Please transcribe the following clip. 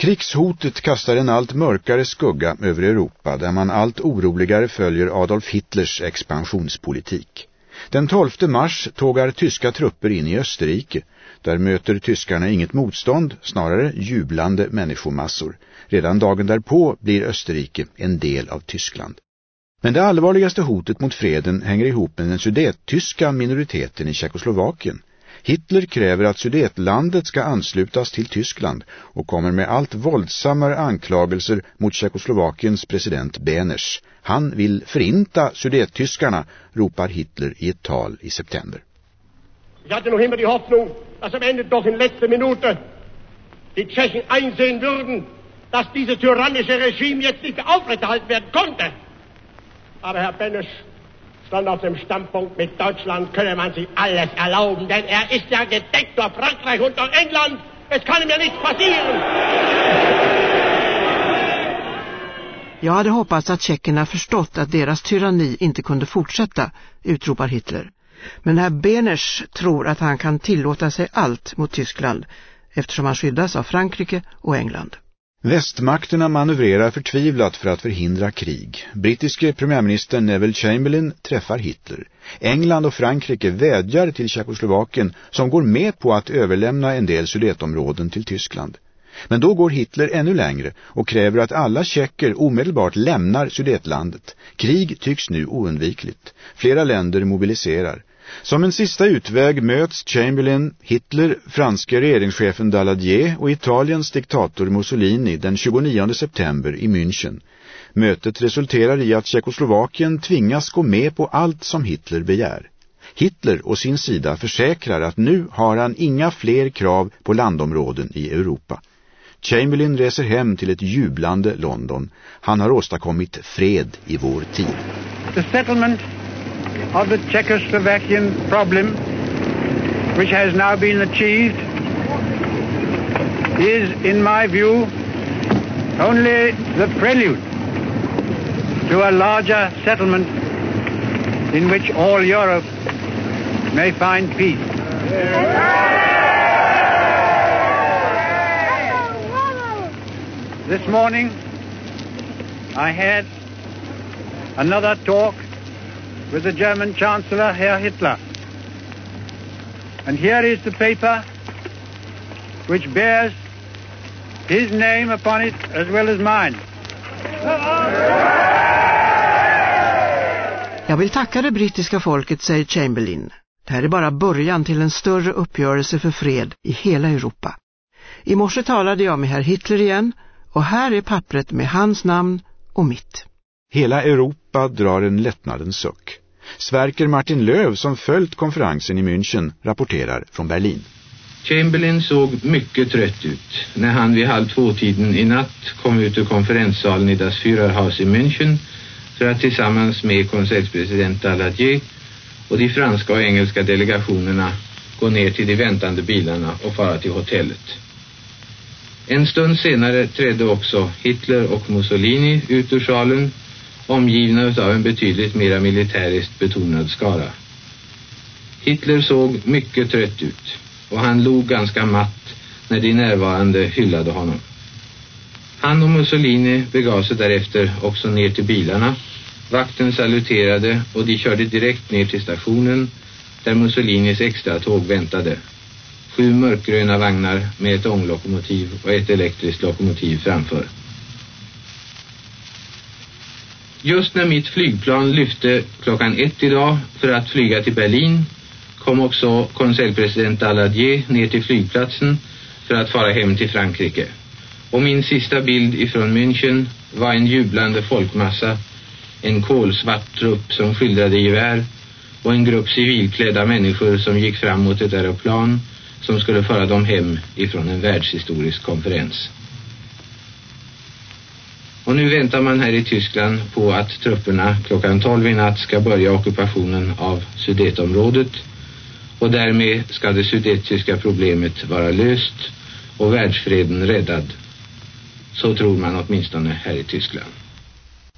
Krigshotet kastar en allt mörkare skugga över Europa där man allt oroligare följer Adolf Hitlers expansionspolitik. Den 12 mars tågar tyska trupper in i Österrike. Där möter tyskarna inget motstånd, snarare jublande människomassor. Redan dagen därpå blir Österrike en del av Tyskland. Men det allvarligaste hotet mot freden hänger ihop med den sudettyska minoriteten i Tjeckoslovakien. Hitler kräver att Sudetlandet ska anslutas till Tyskland och kommer med allt våldsammare anklagelser mot Tjeckoslovakiens president Beners. Han vill förinta Sudettyskarna, ropar Hitler i ett tal i september. Jag hade nog immer die Hoffnung, att am Ende doch in letzter Minute die Tschechen einsehen würden, dass dieses tyrannische Regime jetzt nicht aufrechterhalten werden konnte. Aber Herr Beners sondern auf dem Standpunkt, mit Deutschland könne man sich alles erlauben, denn er ist ja gedeckt durch Frankreich und durch England. Es kann ihm ja nichts passieren. Jag hade hoppats att tjeckerna förstått att deras tyranni inte kunde fortsätta, utropar Hitler. Men herr Beners tror att han kan tillåta sig allt mot Tyskland eftersom han skyddas av Frankrike och England. Västmakterna manövrerar förtvivlat för att förhindra krig. Brittiske premiärminister Neville Chamberlain träffar Hitler. England och Frankrike vädjar till Tjeckoslovakien som går med på att överlämna en del sudetområden till Tyskland. Men då går Hitler ännu längre och kräver att alla tjecker omedelbart lämnar Sudetlandet. Krig tycks nu oundvikligt. Flera länder mobiliserar. Som en sista utväg möts Chamberlain, Hitler, franska regeringschefen Daladier och Italiens diktator Mussolini den 29 september i München. Mötet resulterar i att Tjeckoslovakien tvingas gå med på allt som Hitler begär. Hitler och sin sida försäkrar att nu har han inga fler krav på landområden i Europa. Chamberlain reser hem till ett jublande London. Han har åstadkommit fred i vår tid. Of the Czechoslovakian problem, which has now been achieved, is, in my view, only the prelude to a larger settlement in which all Europe may find peace. This morning, I had another talk with the German Chancellor, Herr Hitler. And here is the paper which bears his name upon it as well as mine. Jag vill tacka det brittiska folket, säger Chamberlain. Det här är bara början till en större uppgörelse för fred i hela Europa. I morse talade jag med herr Hitler igen och här är pappret med hans namn och mitt. Hela Europa drar en lättnadens suck. Sverker Martin Löv som följt konferensen i München rapporterar från Berlin. Chamberlain såg mycket trött ut när han vid halv två-tiden i natt kom ut ur konferenssalen i Das Führerhaus i München för att tillsammans med konseljpresident Daladier och de franska och engelska delegationerna gå ner till de väntande bilarna och fara till hotellet. En stund senare trädde också Hitler och Mussolini ut ur salen omgivna av en betydligt mera militäriskt betonad skara. Hitler såg mycket trött ut och han log ganska matt när de närvarande hyllade honom. Han och Mussolini begav sig därefter också ner till bilarna. Vakten saluterade och de körde direkt ner till stationen där Mussolinis extra tåg väntade. Sju mörkgröna vagnar med ett ånglokomotiv och ett elektriskt lokomotiv framför. Just när mitt flygplan lyfte klockan ett idag för att flyga till Berlin kom också konseljpresident Daladier ner till flygplatsen för att fara hem till Frankrike. Och min sista bild ifrån München var en jublande folkmassa, en kolsvart trupp som skildrade gevär och en grupp civilklädda människor som gick fram mot ett aeroplan som skulle föra dem hem ifrån en världshistorisk konferens. Och nu väntar man här i Tyskland på att trupperna klockan 12 i natt ska börja ockupationen av Sudetområdet och därmed ska det sudettyska problemet vara löst och världsfreden räddad. Så tror man åtminstone här i Tyskland.